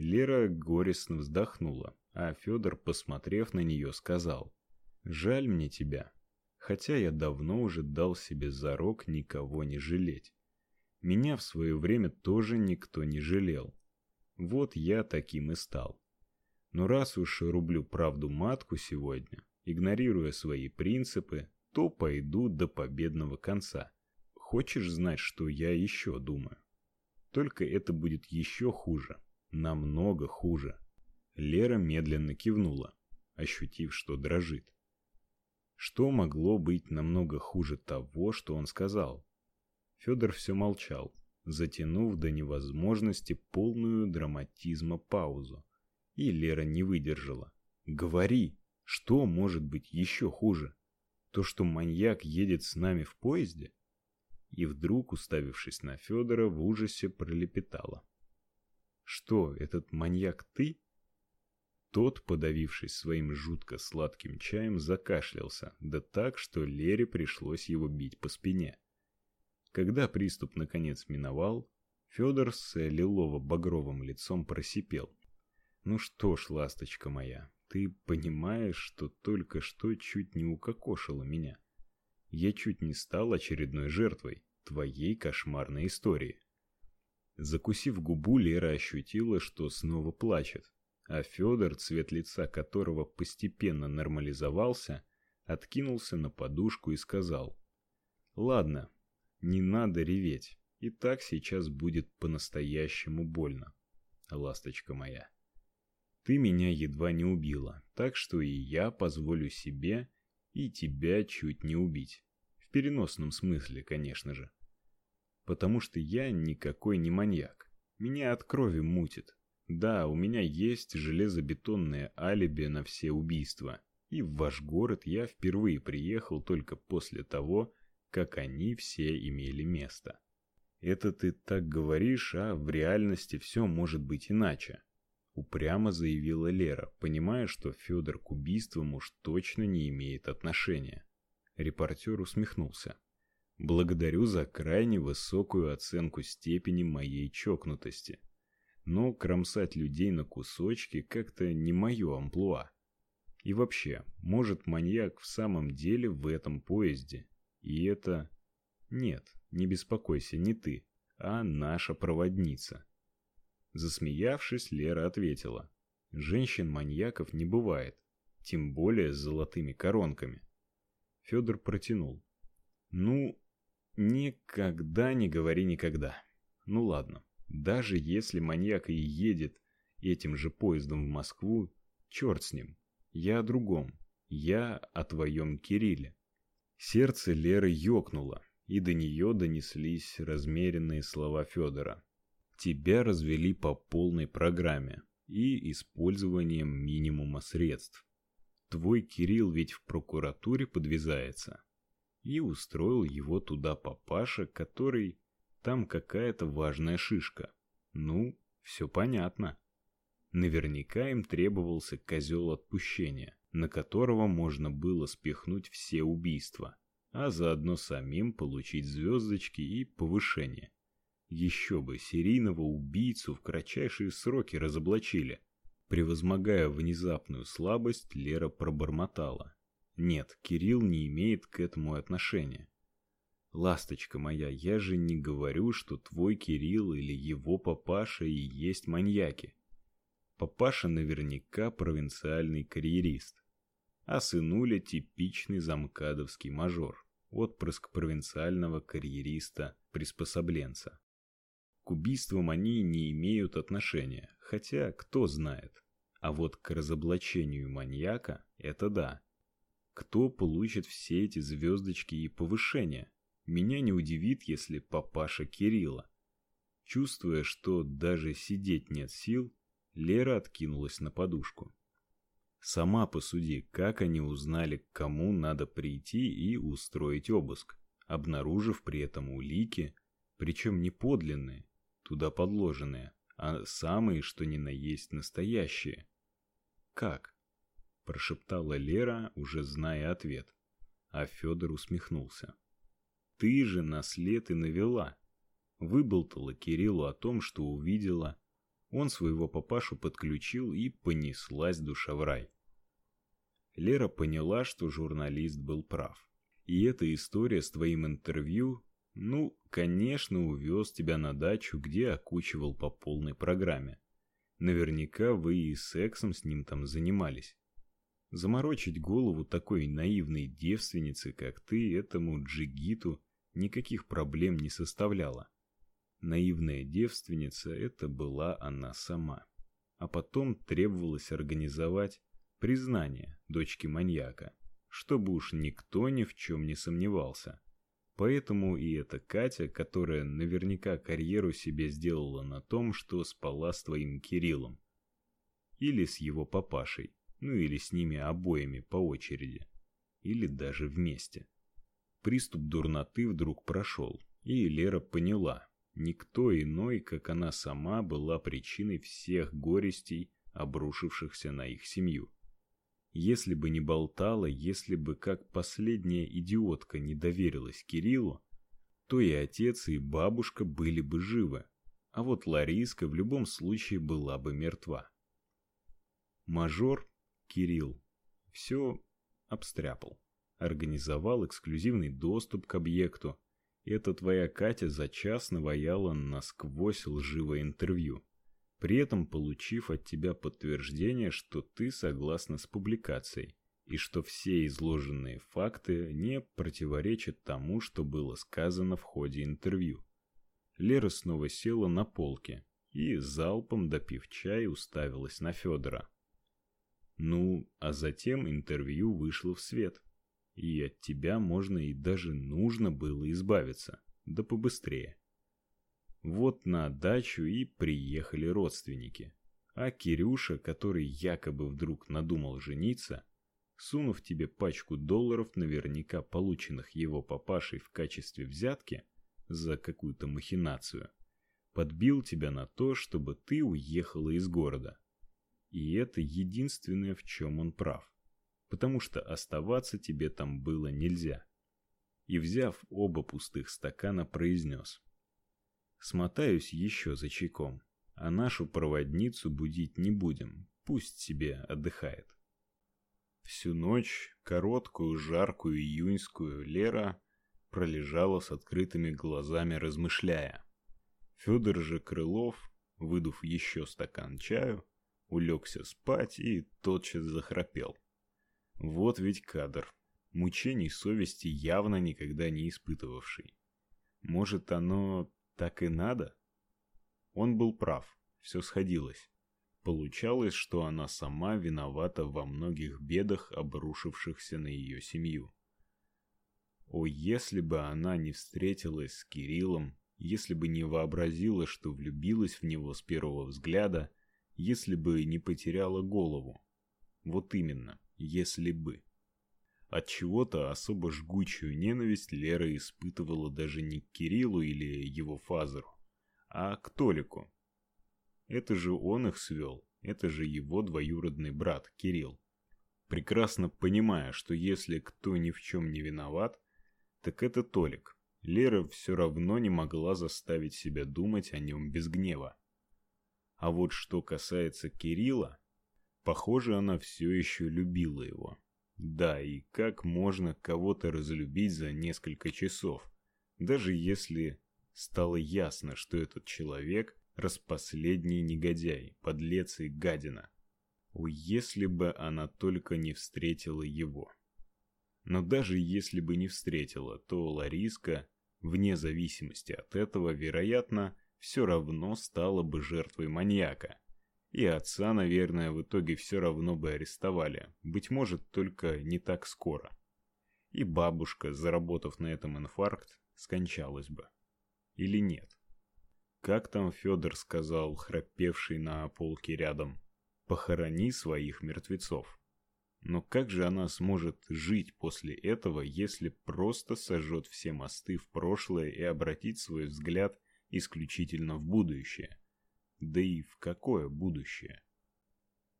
Лера горестно вздохнула, а Федор, посмотрев на нее, сказал: "Жаль мне тебя, хотя я давно уже дал себе зарок никого не жалеть. Меня в свое время тоже никто не жалел. Вот я таким и стал. Но раз уж рублю правду матку сегодня, игнорируя свои принципы, то пойду до победного конца. Хочешь знать, что я еще думаю? Только это будет еще хуже, намного хуже. Лера медленно кивнула, ощутив, что дрожит. Что могло быть намного хуже того, что он сказал? Федор все молчал, затянув до невозможности полную драматизма паузу. И Лера не выдержала. Говори, что может быть еще хуже? То, что маньяк едет с нами в поезде? И вдруг, уставившись на Федора, в ужасе пролепетала: "Что, этот маньяк ты?" Тот, подавившись своим жутко сладким чаем, закашлялся, да так, что Лере пришлось его бить по спине. Когда приступ наконец миновал, Федор с лилово-багровым лицом просипел: "Ну что ж, ласточка моя, ты понимаешь, что только что чуть не укокошила меня. Я чуть не стал очередной жертвой твоей кошмарной истории". Закусив губу, Лера ощутила, что снова плачет а Федор, цвет лица которого постепенно нормализовался, откинулся на подушку и сказал: "Ладно, не надо реветь. И так сейчас будет по-настоящему больно, ласточка моя. Ты меня едва не убила, так что и я позволю себе и тебя чуть не убить. В переносном смысле, конечно же. Потому что я никакой не маньяк. Меня от крови мутит. Да, у меня есть железобетонное алиби на все убийства. И в ваш город я впервые приехал только после того, как они все имели место. Это ты так говоришь, а в реальности все может быть иначе, упрямо заявила Лера, понимая, что Федор к убийствам уж точно не имеет отношения. Репортер усмехнулся. Благодарю за крайне высокую оценку степени моей чокнутости но кромсать людей на кусочки как-то не мое амплуа. И вообще, может маньяк в самом деле в этом поезде? И это... Нет, не беспокойся, не ты, а наша проводница. Засмеявшись, Лера ответила. Женщин-маньяков не бывает, тем более с золотыми коронками. Федор протянул. Ну, никогда не говори никогда. Ну ладно. Даже если маньяк и едет этим же поездом в Москву, черт с ним. Я о другом. Я о твоем Кирилле. Сердце Леры ёкнуло, и до нее донеслись размеренные слова Федора. Тебя развели по полной программе и использованием минимума средств. Твой Кирилл ведь в прокуратуре подвязается. И устроил его туда папаша, который там какая-то важная шишка. Ну, все понятно. Наверняка им требовался козел отпущения, на которого можно было спихнуть все убийства, а заодно самим получить звездочки и повышение. Еще бы серийного убийцу в кратчайшие сроки разоблачили. Превозмогая внезапную слабость, Лера пробормотала: "Нет, Кирилл не имеет к этому отношения. Ласточка моя, я же не говорю, что твой Кирилл или его папаша и есть маньяки. Папаша наверняка провинциальный карьерист, а сынуля типичный замкадовский мажор, отпрыск провинциального карьериста-приспособленца. К убийствам они не имеют отношения, хотя кто знает. А вот к разоблачению маньяка это да. Кто получит все эти звездочки и повышения? Меня не удивит, если папаша Кирилла. Чувствуя, что даже сидеть нет сил, Лера откинулась на подушку. Сама посуди, как они узнали, к кому надо прийти и устроить обыск, обнаружив при этом улики, причем не подлинные, туда подложенные, а самые, что ни на есть настоящие. Как? Прошептала Лера, уже зная ответ. А Федор усмехнулся. Ты же на след и навела. Выболтала Кириллу о том, что увидела. Он своего папашу подключил и понеслась душа в рай. Лера поняла, что журналист был прав. И эта история с твоим интервью, ну, конечно, увез тебя на дачу, где окучивал по полной программе. Наверняка вы и сексом с ним там занимались. Заморочить голову такой наивной девственницы, как ты, этому джигиту никаких проблем не составляло. Наивная девственница это была она сама. А потом требовалось организовать признание дочки маньяка, чтобы уж никто ни в чем не сомневался. Поэтому и эта Катя, которая наверняка карьеру себе сделала на том, что спала с твоим Кириллом. Или с его папашей, ну или с ними обоими по очереди. Или даже вместе. Приступ дурноты вдруг прошел, и Лера поняла, никто иной, как она сама, была причиной всех горестей, обрушившихся на их семью. Если бы не болтала, если бы как последняя идиотка не доверилась Кириллу, то и отец, и бабушка были бы живы, а вот Лариска в любом случае была бы мертва. Мажор Кирилл все обстряпал, организовал эксклюзивный доступ к объекту. Эта твоя Катя за час наваяла насквозь лживое интервью при этом получив от тебя подтверждение, что ты согласна с публикацией и что все изложенные факты не противоречат тому, что было сказано в ходе интервью. Лера снова села на полке и залпом допив чай, уставилась на Федора. Ну, а затем интервью вышло в свет, и от тебя можно и даже нужно было избавиться, да побыстрее. Вот на дачу и приехали родственники. А Кирюша, который якобы вдруг надумал жениться, сунув тебе пачку долларов, наверняка полученных его папашей в качестве взятки за какую-то махинацию, подбил тебя на то, чтобы ты уехала из города. И это единственное, в чем он прав. Потому что оставаться тебе там было нельзя. И взяв оба пустых стакана, произнес: Смотаюсь еще за чайком, а нашу проводницу будить не будем, пусть себе отдыхает. Всю ночь, короткую, жаркую июньскую, Лера пролежала с открытыми глазами, размышляя. Федор же Крылов, выдув еще стакан чаю, улегся спать и тотчас захрапел. Вот ведь кадр, мучений совести явно никогда не испытывавший. Может, оно так и надо? Он был прав, все сходилось. Получалось, что она сама виновата во многих бедах, обрушившихся на ее семью. О, если бы она не встретилась с Кириллом, если бы не вообразила, что влюбилась в него с первого взгляда, если бы не потеряла голову. Вот именно, если бы. От чего-то особо жгучую ненависть Лера испытывала даже не к Кириллу или его фазеру, а к Толику. Это же он их свел, это же его двоюродный брат Кирилл. Прекрасно понимая, что если кто ни в чем не виноват, так это Толик. Лера все равно не могла заставить себя думать о нем без гнева. А вот что касается Кирилла, похоже, она все еще любила его. Да, и как можно кого-то разлюбить за несколько часов, даже если стало ясно, что этот человек распоследний негодяй, подлец и гадина. О, если бы она только не встретила его. Но даже если бы не встретила, то Лариска, вне зависимости от этого, вероятно, все равно стала бы жертвой маньяка. И отца, наверное, в итоге все равно бы арестовали, быть может, только не так скоро. И бабушка, заработав на этом инфаркт, скончалась бы. Или нет? Как там Федор сказал, храпевший на полке рядом, похорони своих мертвецов. Но как же она сможет жить после этого, если просто сожжет все мосты в прошлое и обратить свой взгляд исключительно в будущее? Да и в какое будущее?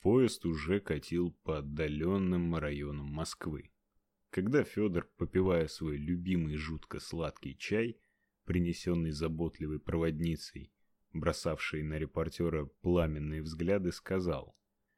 Поезд уже катил по отдаленным районам Москвы. Когда Федор, попивая свой любимый жутко сладкий чай, принесенный заботливой проводницей, бросавший на репортера пламенные взгляды, сказал: